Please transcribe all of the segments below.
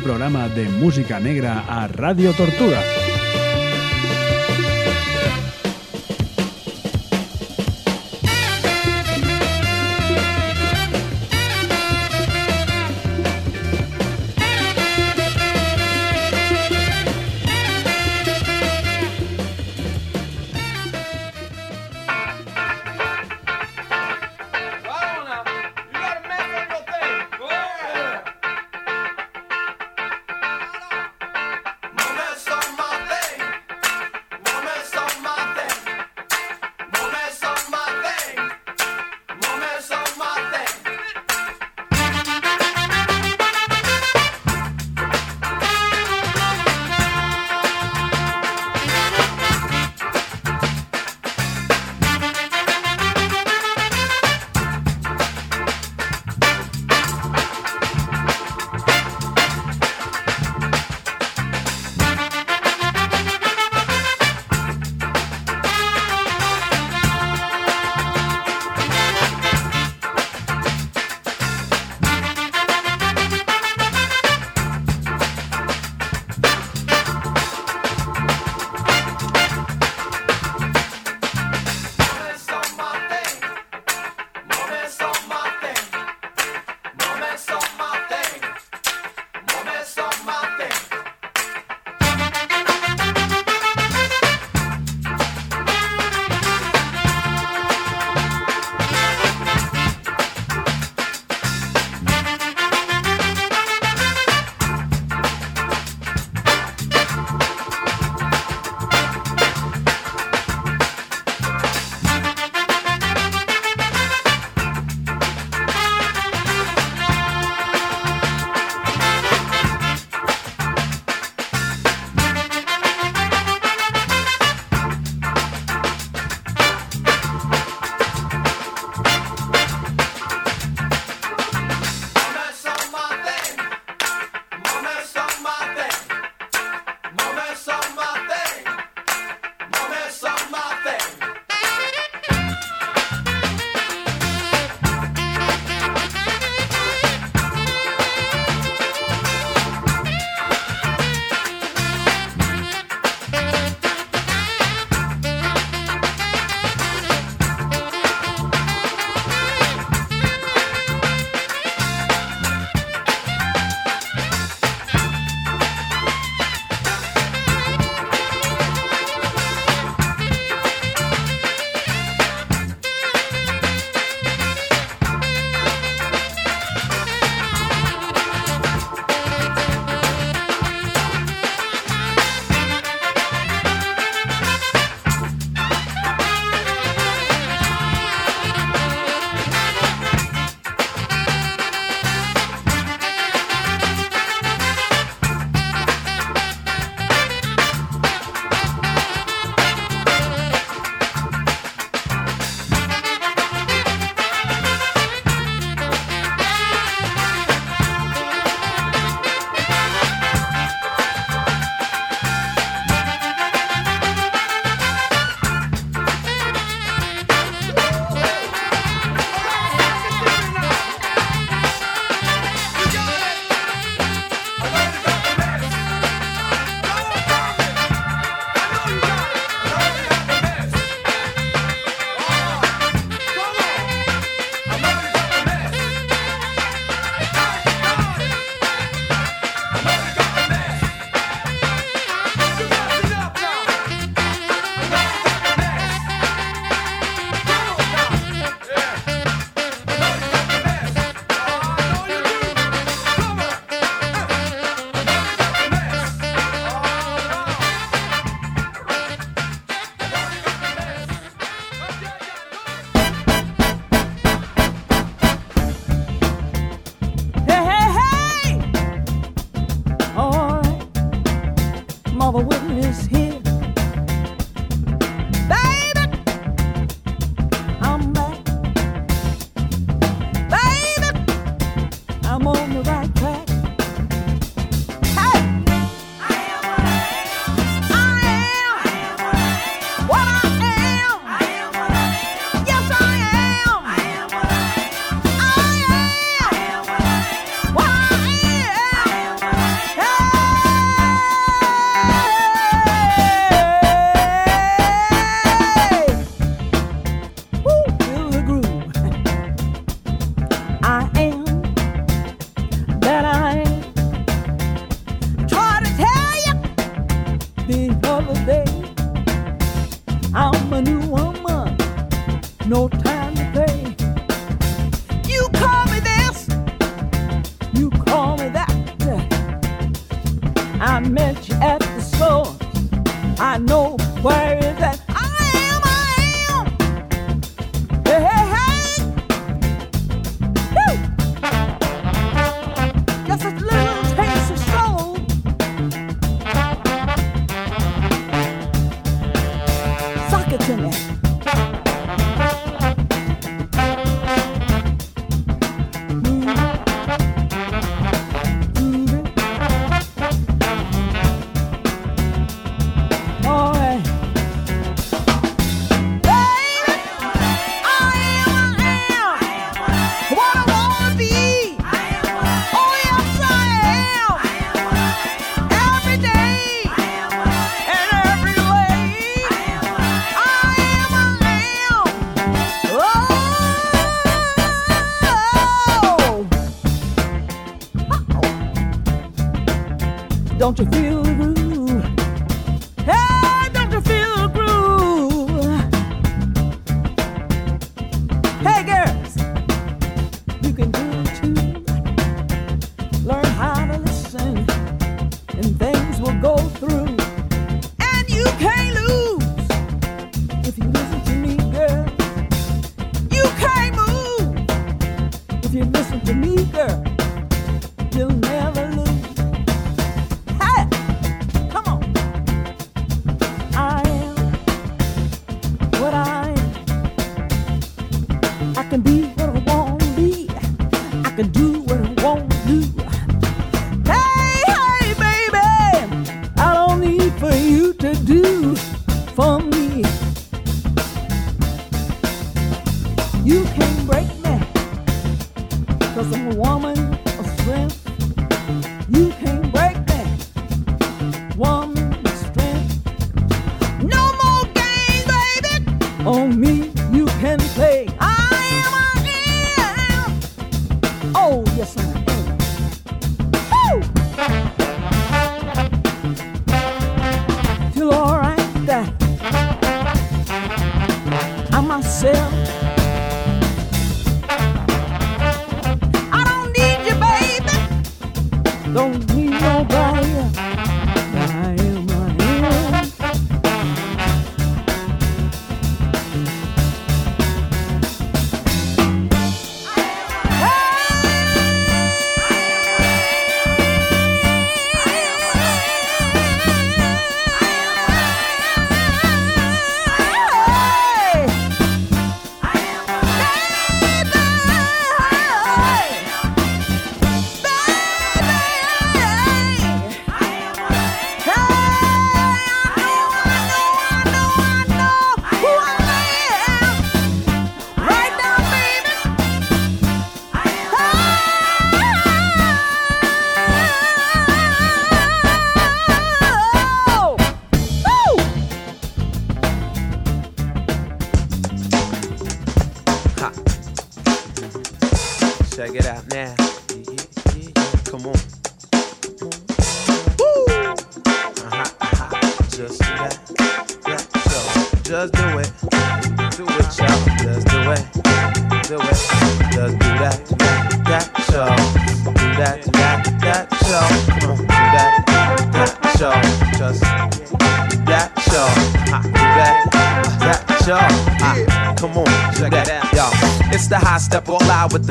Programa de música negra a Radio Tortuga.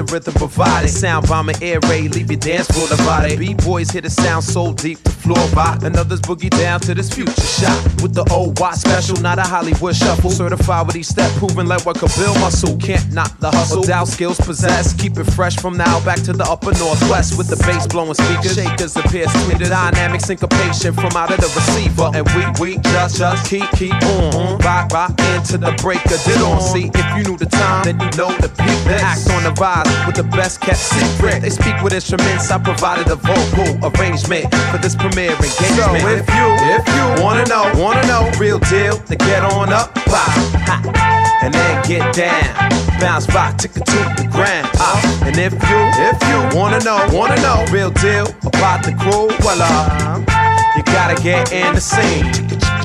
Rhythm provided. Sound bomber air raid, leave your dance floor divided. B-boys hit a sound so deep the floor by. And others boogie down to this future shot. With the old watch special, not a Hollywood shuffle. Certified with each step, proving like what could build muscle. Can't knock the hustle. Doubt skills possessed. Keep it fresh from now back to the upper northwest. With the bass blowing speakers, shakers appear sweeter. Dynamic syncopation from out of the receiver. And we, we just, just keep, keep on. Rock, rock into the breaker. Did on. See, if you knew the time, then you know the peak. Then act on the rise with the best kept secret. They speak with instruments, I provided a vocal arrangement for this premiere engagement. So if you, if you wanna know, wanna know, real deal, then get on up, pop, and then get down. Bounce back, tick it to the ground. Uh, and if you, if you wanna know, wanna know, real deal about the crew, well, uh, you gotta get in the scene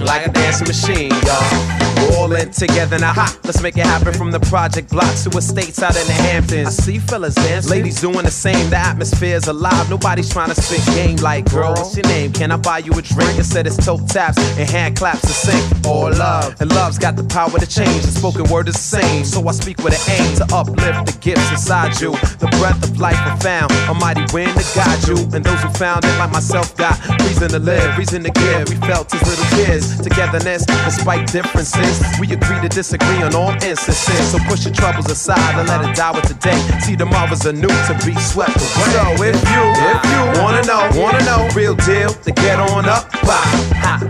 like a dancing machine, y'all. All in together now. Ha, let's make it happen from the project blocks to estates out in the Hamptons. I see fellas dancing, ladies doing the same. The atmosphere's alive. Nobody's trying to spit game like, girl, what's your name? Can I buy you a drink? Instead, it's toe taps and hand claps to sing. All love, and love's got the power to change. The spoken word is the same, so I speak with an aim to uplift the gifts inside you. The breath of life I found, a mighty wind to guide you. And those who found it, like myself, got reason to live, reason to give. We felt as little kids, togetherness, despite differences. We agree to disagree on all instances. So push your troubles aside and let it die with the day. See, tomorrow's a new to be swept away. So if you, if you wanna know, wanna know, real deal, to get on up, bye, ha,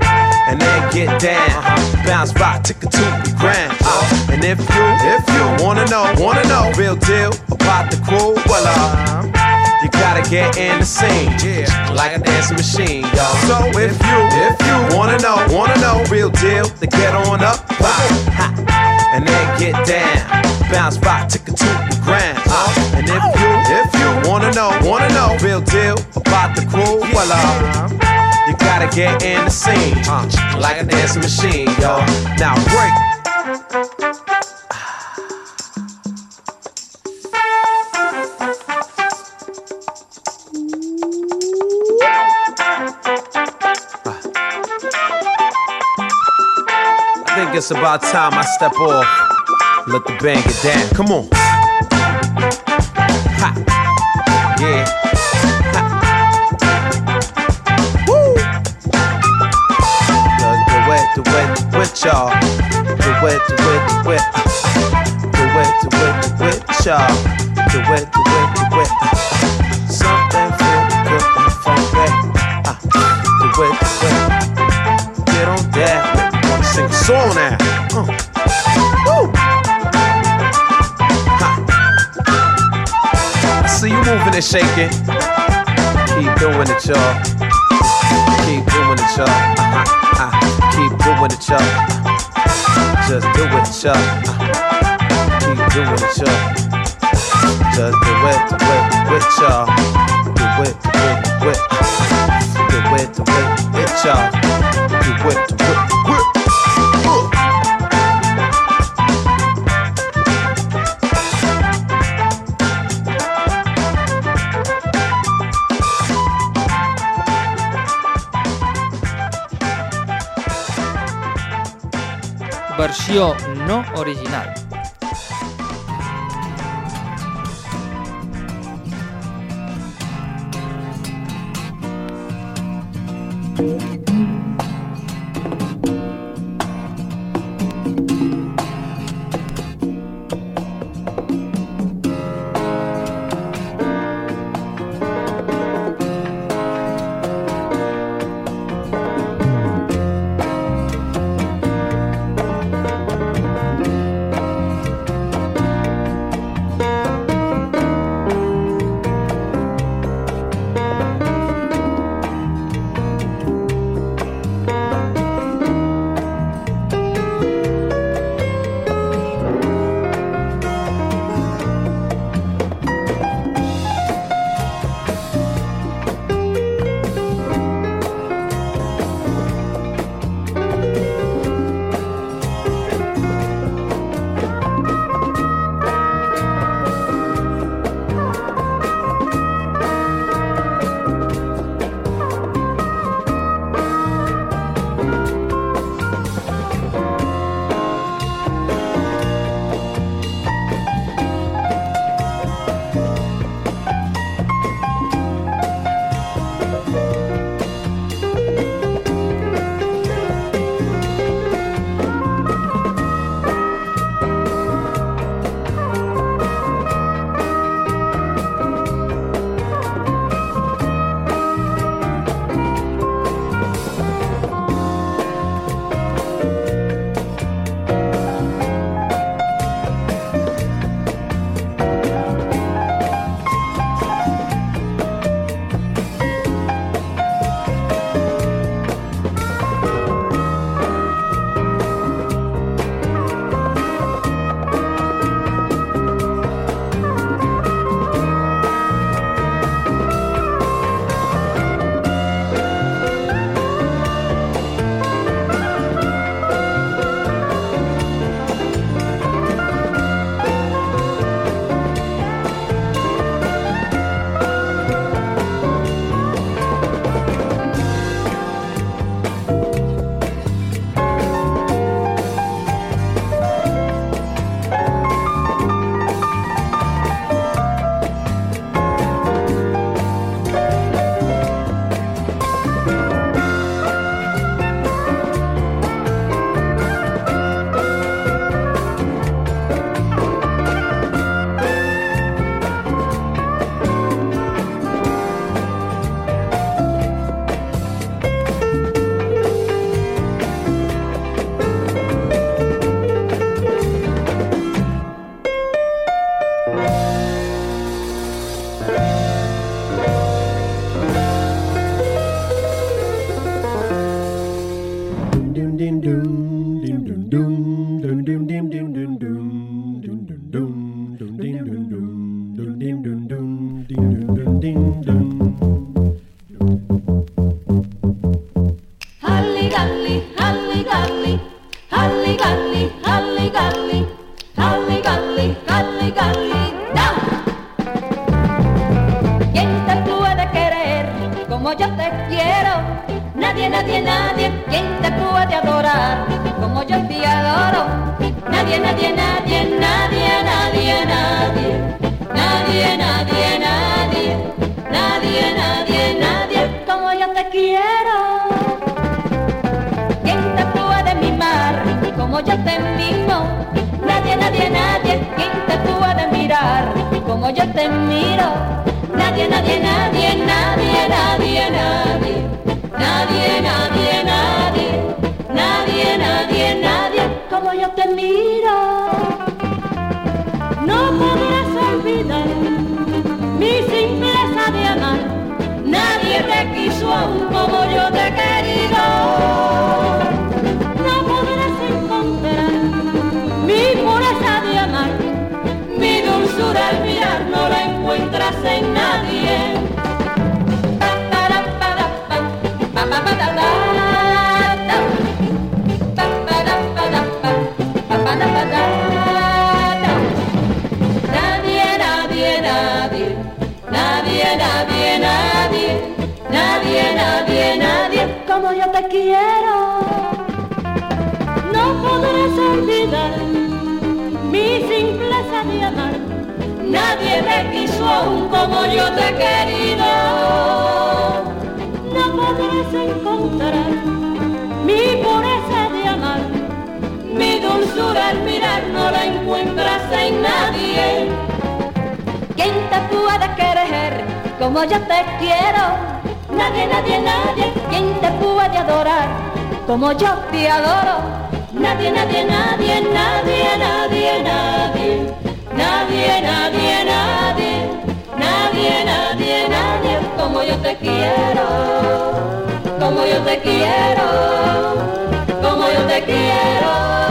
and then get down. Bounce rock, tick a two, be grand. Uh, and if you, if you wanna know, wanna know, real deal about the crew, well, uh, you gotta get in the scene, yeah, like a dancing machine, yo. So if you, if you wanna know, wanna know, real deal, then get on up, bye, ha, and then get down. Bounce rock, tick a two, be grand. Uh, and if you, if you wanna know, wanna know, real deal about the crew, well, uh, you gotta get in the scene, uh, like a dancing machine, yo. Now break. It's about time I step off. Let the band get down. Come on. Ha. Yeah. Ha. Woo. Do it, do it, do it, y'all. Do it, do it, do it. Do it, do it, do it, y'all. Do it, do moving and shaking. Keep doing it, y'all. Keep doing it, y'all. Uh-huh. Uh, keep doing it, y'all. Just do it, y'all. Uh, keep doing it, y'all. Just do it, do it, do it, y'all. Do it, do it, do it. Do it, do it, do it, y'all. Do it, do it, nadie, nadie, como yo te quiero. No podrás olvidar mi simpleza de amar. Nadie me quiso aún como yo te he querido. No podrás encontrar mi pureza de amar. Mi dulzura al mirar no la encuentras en nadie. ¿Quién te puede querer como yo te quiero? Nadie, nadie, nadie. ¿Quién te puede adorar como yo te adoro? Nadie, nadie, nadie, nadie, nadie, nadie. Nadie, nadie, nadie. Nadie, nadie, nadie como yo te quiero. Como yo te quiero. Como yo te quiero.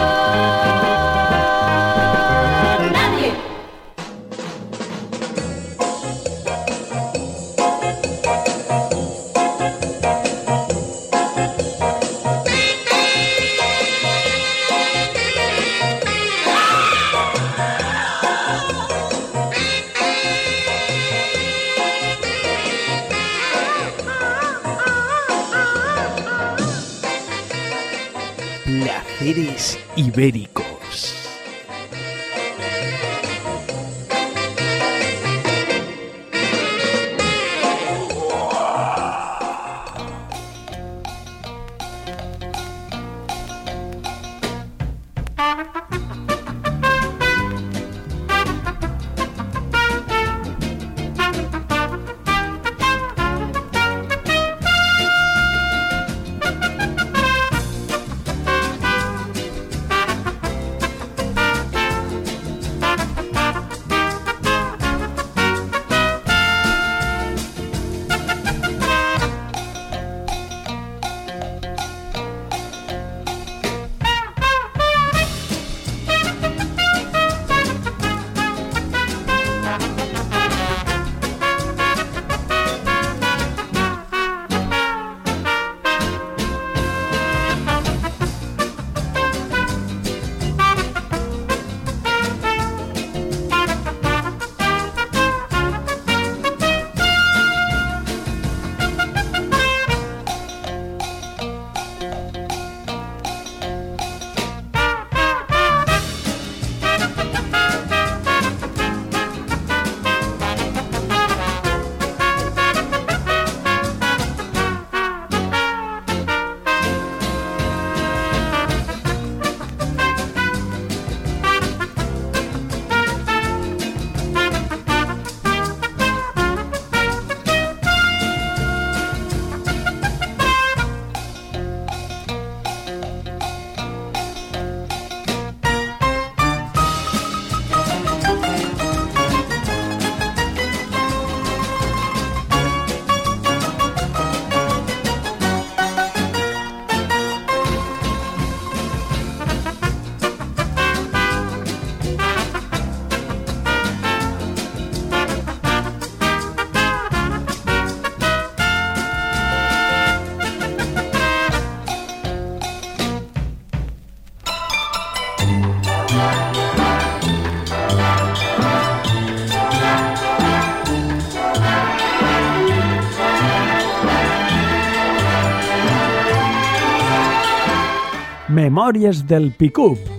ibérica. Memòries del Picup.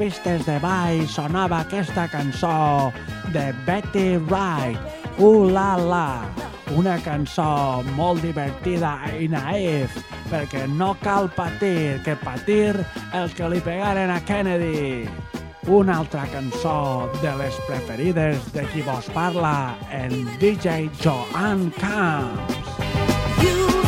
Pistes de ball sonava aquesta cançó de Betty Wright, Uh La La, una cançó molt divertida i naïf, perquè no cal patir, que patir el que li pegaren a Kennedy. Una altra cançó de les preferides de qui vos parla, el DJ Joan Camps. Use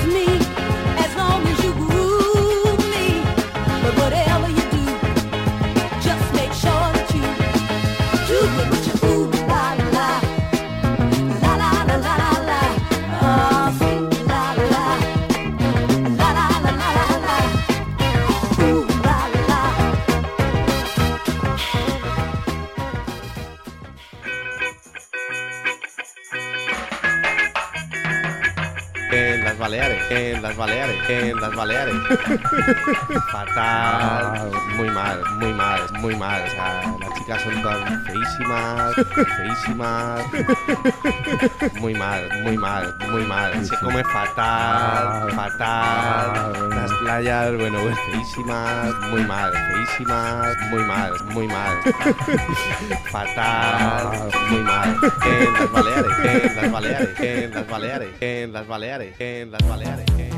en las Baleares, en las Baleares. Fatal, muy mal, muy mal, muy mal. O sea, las son tan feísimas, feísimas. Muy mal, muy mal, muy mal. Se come fatal, fatal. Las playas, bueno, feísimas, muy mal, feísimas, muy mal, muy mal. Fatal, muy mal. En las Baleares, en las Baleares, en las Baleares, en las Baleares, en las Baleares. en-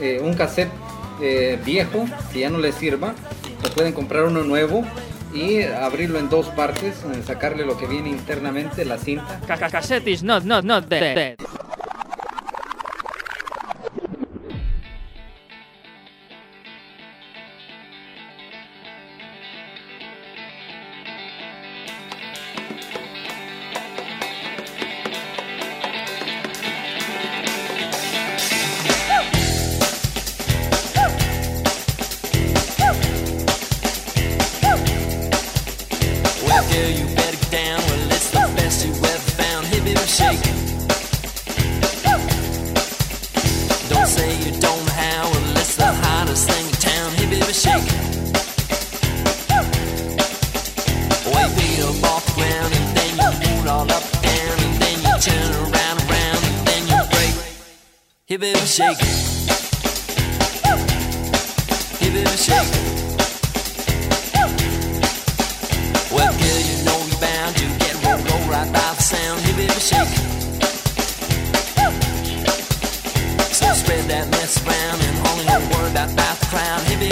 Eh, un cassette eh, viejo que ya no les sirva, lo pueden comprar uno nuevo y abrirlo en dos partes, eh, sacarle lo que viene internamente, la cinta. Cacacasetis, not, not, not, dead.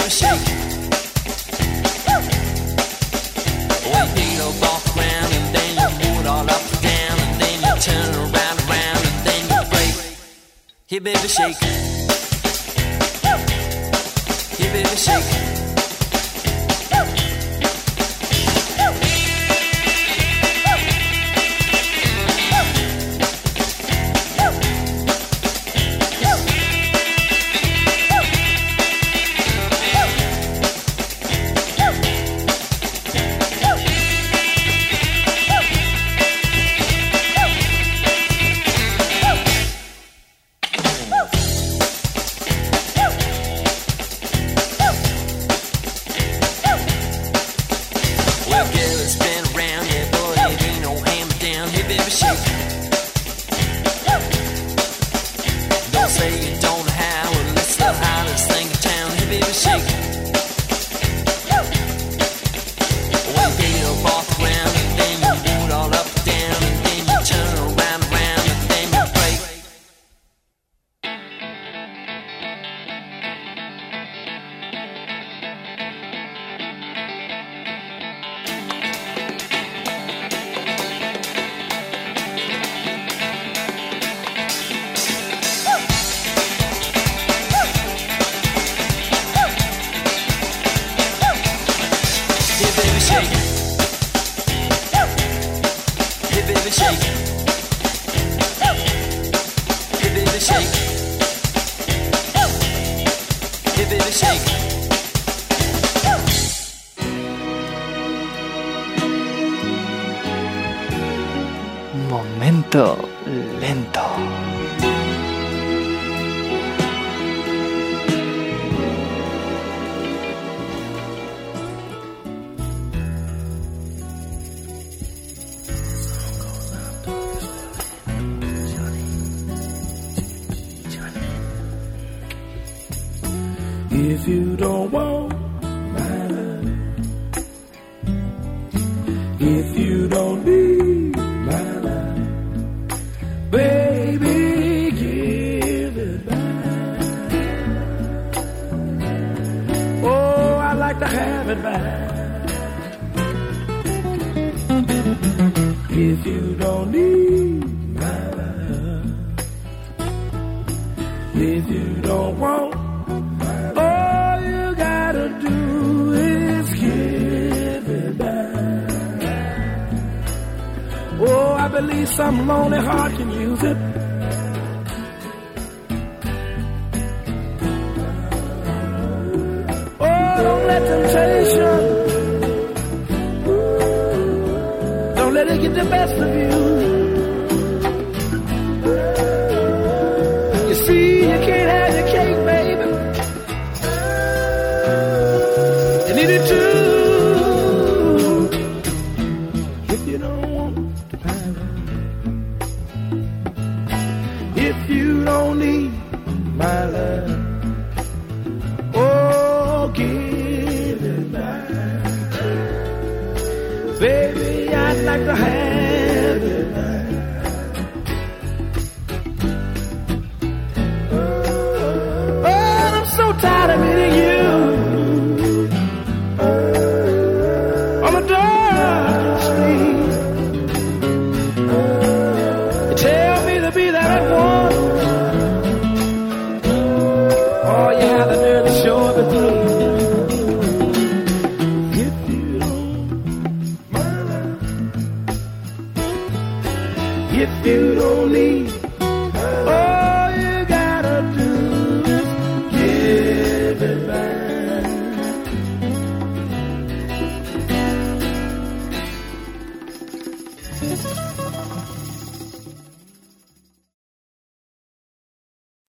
and shake it. You walk around and then you all up and down and then you turn around, and then you break. Baby, shake it. Baby, shake it. if you don't want mine, if you don't need mine, baby, give it back. Oh, I'd like to have it back. some lonely heart can use it. Oh, don't let temptation, don't let it get the best of you.